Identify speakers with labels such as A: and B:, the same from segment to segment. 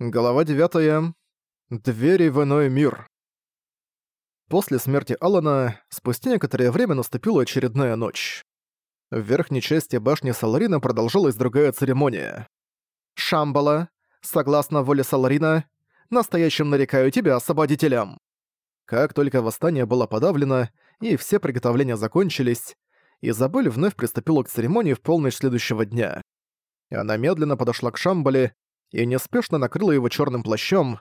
A: Глава 9. Двери в иной мир. После смерти Алана, спустя некоторое время наступила очередная ночь. В верхней части башни Саларина продолжалась другая церемония. «Шамбала, согласно воле Саларина, настоящим нарекаю тебя освободителем». Как только восстание было подавлено и все приготовления закончились, Изабель вновь приступила к церемонии в полночь следующего дня. Она медленно подошла к Шамбале и неспешно накрыла его черным плащом.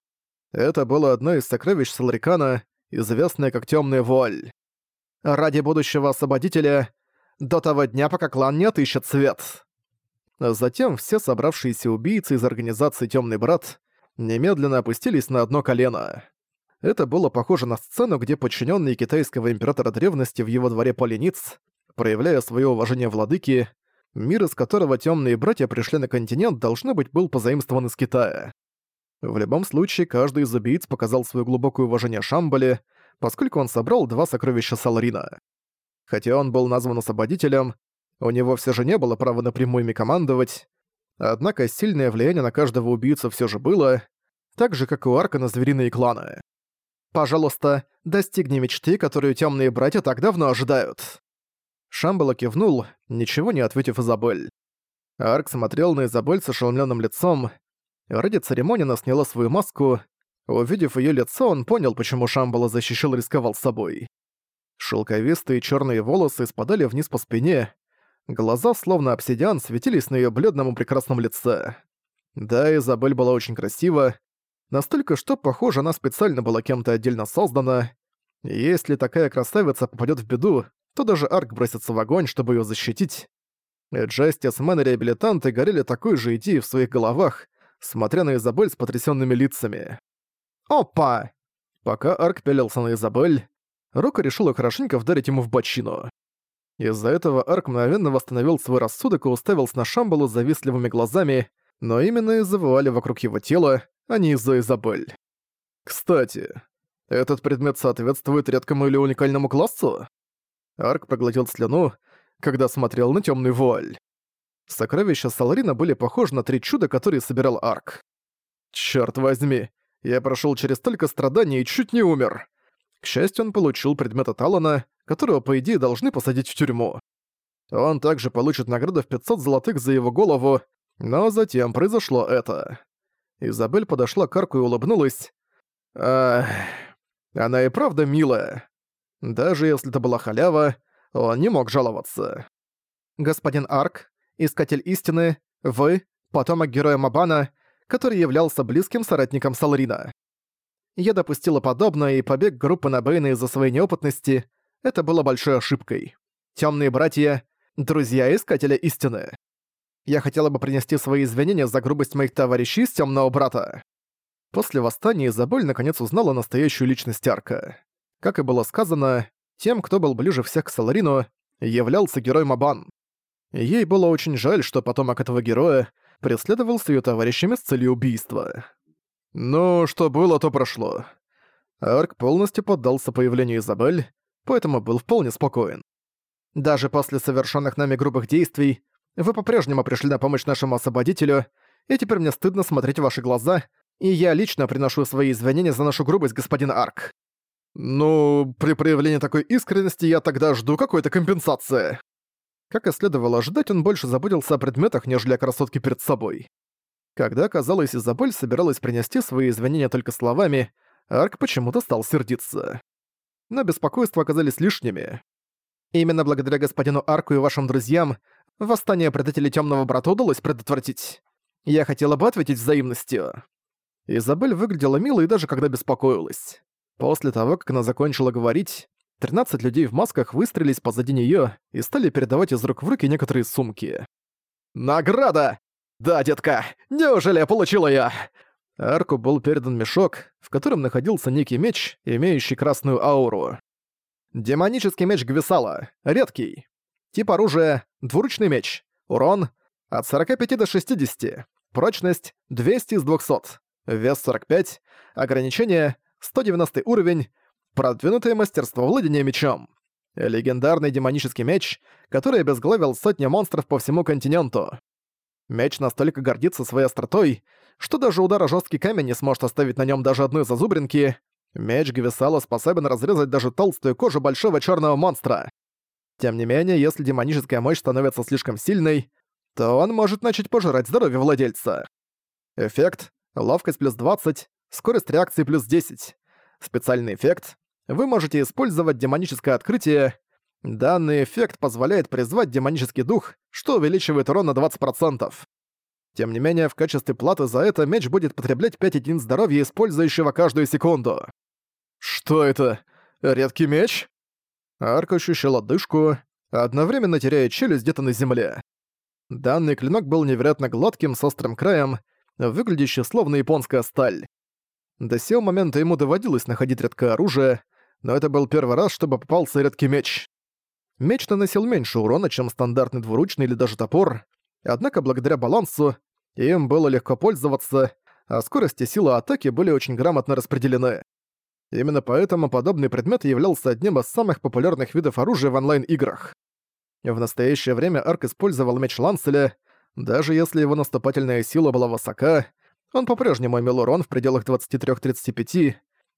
A: Это было одно из сокровищ Саларикана, известное как Темная Вуаль. Ради будущего освободителя, до того дня, пока клан не отыщет свет. Затем все собравшиеся убийцы из организации Темный Брат немедленно опустились на одно колено. Это было похоже на сцену, где подчиненные китайского императора древности в его дворе Полениц, проявляя свое уважение владыки, Мир, из которого темные братья пришли на континент, должно быть, был позаимствован из Китая. В любом случае, каждый из убийц показал свое глубокое уважение Шамбале, поскольку он собрал два сокровища Саларина. Хотя он был назван освободителем, у него все же не было права напрямую ими командовать, однако сильное влияние на каждого убийцу все же было, так же, как и у Арка на звериные кланы. «Пожалуйста, достигни мечты, которую темные братья так давно ожидают». Шамбала кивнул, ничего не ответив Изабель. Арк смотрел на Изабель с ошеломленным лицом. Ради церемонии она сняла свою маску. Увидев ее лицо, он понял, почему Шамбала защищал и рисковал собой. Шелковистые черные волосы спадали вниз по спине, глаза, словно обсидиан, светились на ее бледном и прекрасном лице. Да, Изабель была очень красива, настолько, что, похоже, она специально была кем-то отдельно создана. Если такая красавица попадет в беду, то даже Арк бросится в огонь, чтобы ее защитить. Джастис, Мэн и реабилитанты горели такой же идеей в своих головах, смотря на Изабель с потрясенными лицами. «Опа!» Пока Арк пялился на Изабель, Рока решила хорошенько вдарить ему в бочину. Из-за этого Арк мгновенно восстановил свой рассудок и уставился на Шамбалу завистливыми глазами, но именно из-за вокруг его тела, а не из-за Изабель. «Кстати, этот предмет соответствует редкому или уникальному классу?» Арк проглотил слюну, когда смотрел на темный вуаль. Сокровища Саларина были похожи на три чуда, которые собирал Арк. Черт возьми, я прошел через столько страданий и чуть не умер. К счастью, он получил предмет от Алана, которого, по идее, должны посадить в тюрьму. Он также получит награду в 500 золотых за его голову, но затем произошло это. Изабель подошла к Арку и улыбнулась. Ах, она и правда милая. Даже если это была халява, он не мог жаловаться. «Господин Арк, Искатель Истины, вы, потомок героя Мабана, который являлся близким соратником Салрина. Я допустила подобное, и побег группы на Бэйна из-за своей неопытности — это было большой ошибкой. Темные братья — друзья Искателя Истины. Я хотела бы принести свои извинения за грубость моих товарищей из Темного Брата. После восстания Изабель наконец узнала настоящую личность Арка. Как и было сказано, тем, кто был ближе всех к Саларину, являлся герой Мабан. Ей было очень жаль, что потомок этого героя преследовал с её товарищами с целью убийства. Ну, что было, то прошло. Арк полностью поддался появлению Изабель, поэтому был вполне спокоен. Даже после совершенных нами грубых действий вы по-прежнему пришли на помощь нашему освободителю, и теперь мне стыдно смотреть в ваши глаза, и я лично приношу свои извинения за нашу грубость, господин Арк. «Ну, при проявлении такой искренности я тогда жду какой-то компенсации». Как и следовало ожидать, он больше заботился о предметах, нежели о красотке перед собой. Когда, казалось, Изабель собиралась принести свои извинения только словами, Арк почему-то стал сердиться. Но беспокойства оказались лишними. Именно благодаря господину Арку и вашим друзьям восстание предателей Темного Брата удалось предотвратить. Я хотела бы ответить взаимностью. Изабель выглядела мило и даже когда беспокоилась. После того, как она закончила говорить, 13 людей в масках выстрелились позади неё и стали передавать из рук в руки некоторые сумки. «Награда! Да, детка, неужели я получила её?» Арку был передан мешок, в котором находился некий меч, имеющий красную ауру. Демонический меч Гвисала. Редкий. Тип оружия — двуручный меч. Урон — от 45 до 60. Прочность — 200 из 200. Вес 45. Ограничение 190 уровень, продвинутое мастерство владения мечом. Легендарный демонический меч, который обезглавил сотни монстров по всему континенту. Меч настолько гордится своей остротой, что даже удара жесткий камень не сможет оставить на нем даже одной зазубринки. Меч Гвисала способен разрезать даже толстую кожу большого черного монстра. Тем не менее, если демоническая мощь становится слишком сильной, то он может начать пожирать здоровье владельца. Эффект — ловкость плюс 20, скорость реакции плюс 10. Специальный эффект — вы можете использовать демоническое открытие. Данный эффект позволяет призвать демонический дух, что увеличивает урон на 20%. Тем не менее, в качестве платы за это меч будет потреблять 5 единиц здоровья, использующего каждую секунду. Что это? Редкий меч? Арк ощущал одышку, одновременно теряя челюсть где-то на земле. Данный клинок был невероятно гладким, с острым краем, выглядящий словно японская сталь. До сего момента ему доводилось находить редкое оружие, но это был первый раз, чтобы попался редкий меч. Меч наносил меньше урона, чем стандартный двуручный или даже топор, однако благодаря балансу им было легко пользоваться, а скорость и сила атаки были очень грамотно распределены. Именно поэтому подобный предмет являлся одним из самых популярных видов оружия в онлайн-играх. В настоящее время Арк использовал меч Ланселя, даже если его наступательная сила была высока, он по-прежнему имел урон в пределах 23-35.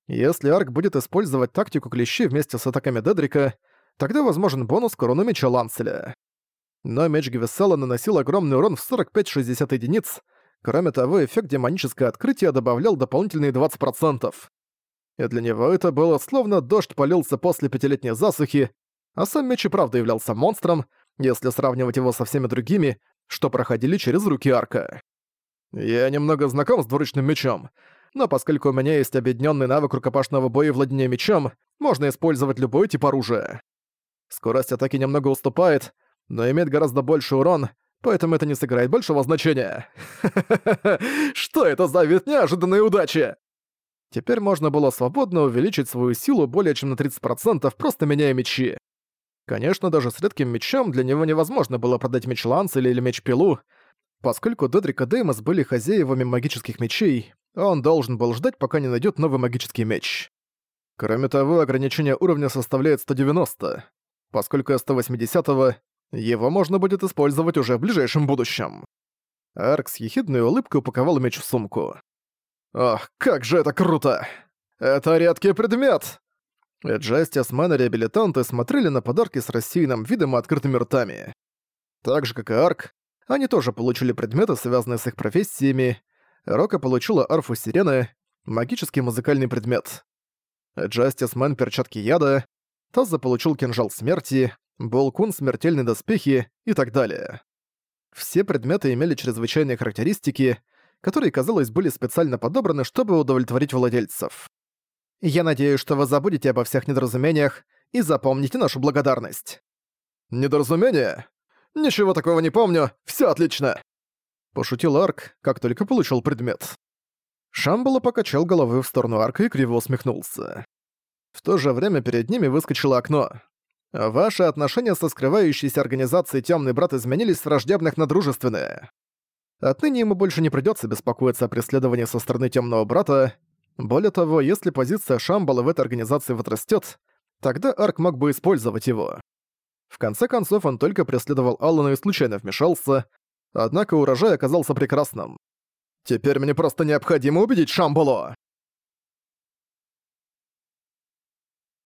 A: Если Арк будет использовать тактику клещи вместе с атаками Дедрика, тогда возможен бонус к урону меча Ланселя но меч Гвисала наносил огромный урон в 45-60 единиц, кроме того, эффект демоническое открытие добавлял дополнительные 20%. И для него это было словно дождь полился после пятилетней засухи, а сам меч и правда являлся монстром, если сравнивать его со всеми другими, что проходили через руки арка. Я немного знаком с двуручным мечом, но поскольку у меня есть объединенный навык рукопашного боя и владения мечом, можно использовать любой тип оружия. Скорость атаки немного уступает, но имеет гораздо больше урон, поэтому это не сыграет большого значения. Что это за вид неожиданной удачи? Теперь можно было свободно увеличить свою силу более чем на 30%, просто меняя мечи. Конечно, даже с редким мечом для него невозможно было продать меч Ланцеля или меч-пилу, поскольку Дедрик и Деймос были хозяевами магических мечей, он должен был ждать, пока не найдет новый магический меч. Кроме того, ограничение уровня составляет 190. Поскольку я 180-го, его можно будет использовать уже в ближайшем будущем. Арк с ехидной улыбкой упаковал меч в сумку. «Ох, как же это круто! Это редкий предмет!» Джастис Мэн и реабилитанты смотрели на подарки с рассеянным видом и открытыми ртами. Так же, как и Арк, они тоже получили предметы, связанные с их профессиями. Рока получила арфу сирены, магический музыкальный предмет. Джастис Мэн перчатки яда, Таз заполучил кинжал смерти, Болкун, смертельные доспехи и так далее. Все предметы имели чрезвычайные характеристики, которые, казалось, были специально подобраны, чтобы удовлетворить владельцев. Я надеюсь, что вы забудете обо всех недоразумениях и запомните нашу благодарность. Недоразумение? Ничего такого не помню, все отлично. Пошутил Арк, как только получил предмет. Шамбала покачал головой в сторону Арка и криво усмехнулся. В то же время перед ними выскочило окно. Ваши отношения со скрывающейся организацией Тёмный Брат изменились с враждебных на дружественные. Отныне ему больше не придётся беспокоиться о преследовании со стороны Тёмного Брата. Более того, если позиция Шамбала в этой организации возрастёт, тогда Арк мог бы использовать его. В конце концов, он только преследовал Аллана и случайно вмешался, однако урожай оказался прекрасным. «Теперь мне просто необходимо убедить Шамбалу!»